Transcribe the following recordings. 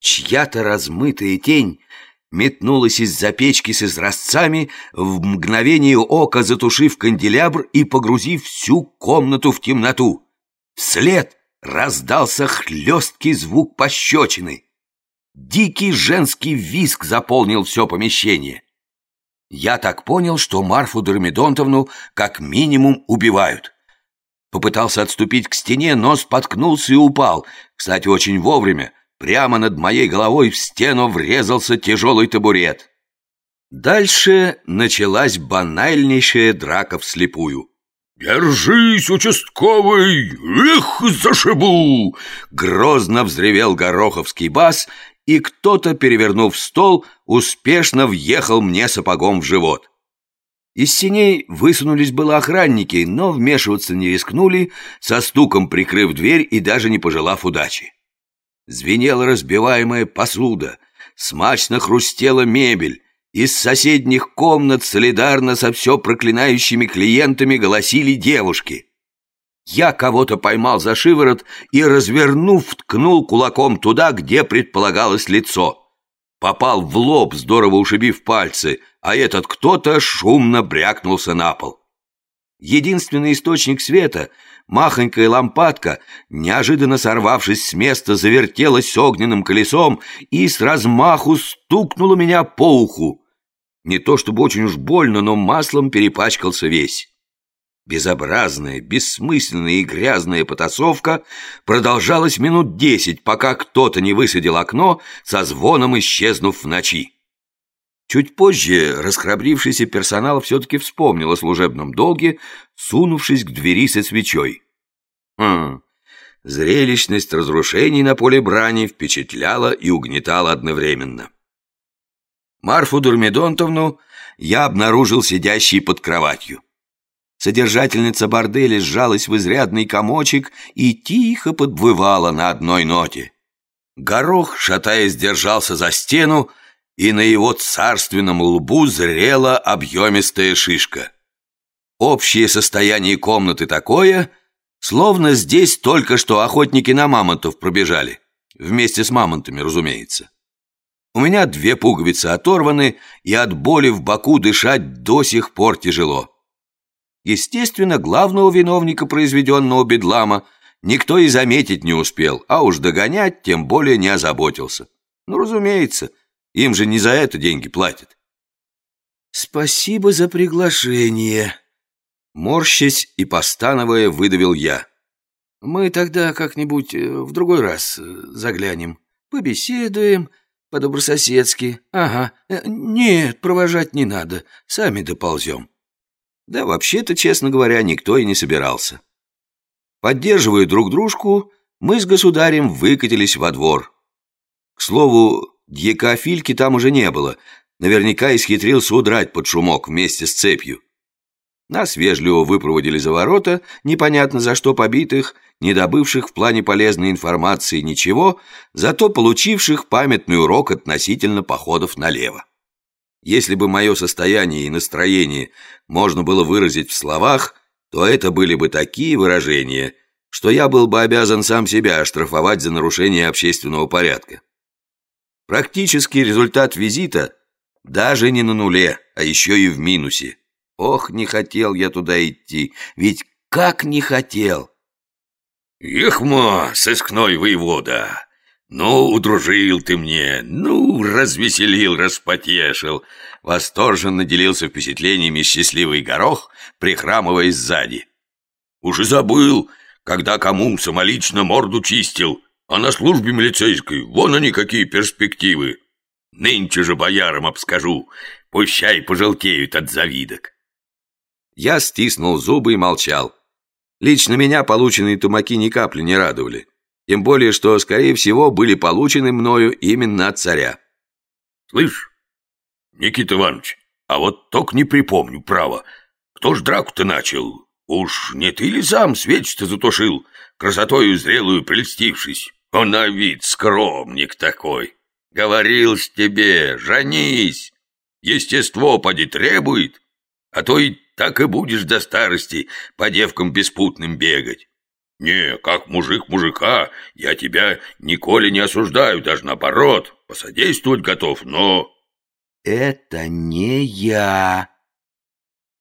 Чья-то размытая тень метнулась из-за печки с изразцами, в мгновение ока затушив канделябр и погрузив всю комнату в темноту. Вслед раздался хлесткий звук пощечины. Дикий женский визг заполнил все помещение. Я так понял, что Марфу Дормидонтовну как минимум убивают. Попытался отступить к стене, но споткнулся и упал. Кстати, очень вовремя. Прямо над моей головой в стену врезался тяжелый табурет. Дальше началась банальнейшая драка вслепую. «Держись, участковый! Эх, зашибу!» Грозно взревел гороховский бас, и кто-то, перевернув стол, успешно въехал мне сапогом в живот. Из синей высунулись было охранники, но вмешиваться не рискнули, со стуком прикрыв дверь и даже не пожелав удачи. Звенела разбиваемая посуда, смачно хрустела мебель, из соседних комнат солидарно со все проклинающими клиентами голосили девушки. Я кого-то поймал за шиворот и, развернув, ткнул кулаком туда, где предполагалось лицо. Попал в лоб, здорово ушибив пальцы, а этот кто-то шумно брякнулся на пол. Единственный источник света, махонькая лампадка, неожиданно сорвавшись с места, завертелась огненным колесом и с размаху стукнула меня по уху. Не то чтобы очень уж больно, но маслом перепачкался весь. Безобразная, бессмысленная и грязная потасовка продолжалась минут десять, пока кто-то не высадил окно, со звоном исчезнув в ночи. Чуть позже расхрабрившийся персонал все-таки вспомнил о служебном долге, сунувшись к двери со свечой. Хм, зрелищность разрушений на поле брани впечатляла и угнетала одновременно. Марфу Дурмидонтовну я обнаружил сидящей под кроватью. Содержательница борделя сжалась в изрядный комочек и тихо подвывала на одной ноте. Горох, шатаясь, держался за стену, и на его царственном лбу зрела объемистая шишка. Общее состояние комнаты такое, словно здесь только что охотники на мамонтов пробежали. Вместе с мамонтами, разумеется. У меня две пуговицы оторваны, и от боли в боку дышать до сих пор тяжело. Естественно, главного виновника произведенного бедлама никто и заметить не успел, а уж догонять тем более не озаботился. Ну, разумеется, им же не за это деньги платят. «Спасибо за приглашение», — морщась и постановая выдавил я. «Мы тогда как-нибудь э, в другой раз э, заглянем, побеседуем по-добрососедски. Ага, э, нет, провожать не надо, сами доползем». Да вообще-то, честно говоря, никто и не собирался. Поддерживая друг дружку, мы с государем выкатились во двор. К слову, дьяка Фильки там уже не было. Наверняка исхитрился удрать под шумок вместе с цепью. Нас вежливо выпроводили за ворота, непонятно за что побитых, не добывших в плане полезной информации ничего, зато получивших памятный урок относительно походов налево. Если бы мое состояние и настроение можно было выразить в словах, то это были бы такие выражения, что я был бы обязан сам себя оштрафовать за нарушение общественного порядка. Практический результат визита даже не на нуле, а еще и в минусе. Ох, не хотел я туда идти, ведь как не хотел. «Ехма, сыскной воевода!» «Ну, удружил ты мне, ну, развеселил, распотешил!» Восторженно делился впечатлениями счастливый горох, прихрамывая сзади. «Уж забыл, когда кому самолично морду чистил, а на службе милицейской вон они какие перспективы! Нынче же боярам обскажу, пущай пожелтеют от завидок!» Я стиснул зубы и молчал. Лично меня полученные тумаки ни капли не радовали. Тем более, что, скорее всего, были получены мною именно от царя. «Слышь, Никита Иванович, а вот только не припомню, право. Кто ж драку-то начал? Уж не ты ли сам свечи-то затушил, красотою зрелую прельстившись? Он на вид скромник такой. Говорил ж тебе, женись. Естество поди требует, а то и так и будешь до старости по девкам беспутным бегать. Не, как мужик мужика, я тебя николи не осуждаю, даже наоборот, посодействовать готов, но... Это не я.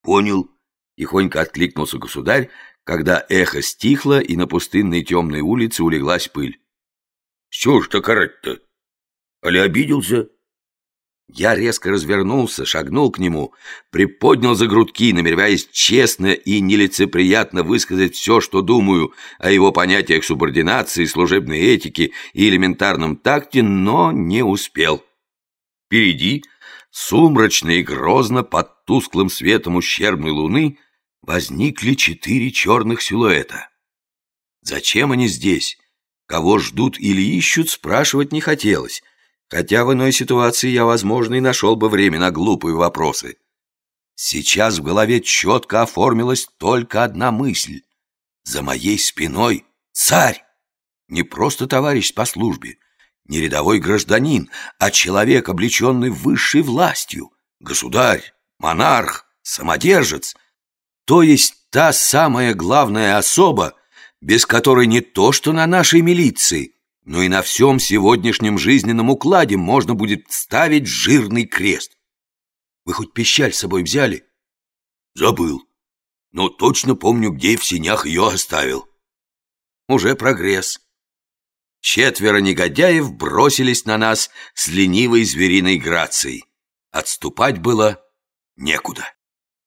Понял, тихонько откликнулся государь, когда эхо стихло и на пустынной темной улице улеглась пыль. Что ж так орать-то? Али обиделся? Я резко развернулся, шагнул к нему, приподнял за грудки, намереваясь честно и нелицеприятно высказать все, что думаю о его понятиях субординации, служебной этики и элементарном такте, но не успел. Впереди, сумрачно и грозно, под тусклым светом ущербной луны, возникли четыре черных силуэта. Зачем они здесь? Кого ждут или ищут, спрашивать не хотелось. Хотя в иной ситуации я, возможно, и нашел бы время на глупые вопросы. Сейчас в голове четко оформилась только одна мысль. За моей спиной царь! Не просто товарищ по службе, не рядовой гражданин, а человек, облеченный высшей властью, государь, монарх, самодержец, то есть та самая главная особа, без которой не то что на нашей милиции, но и на всем сегодняшнем жизненном укладе можно будет ставить жирный крест. Вы хоть пищаль с собой взяли? Забыл. Но точно помню, где в синях ее оставил. Уже прогресс. Четверо негодяев бросились на нас с ленивой звериной грацией. Отступать было некуда.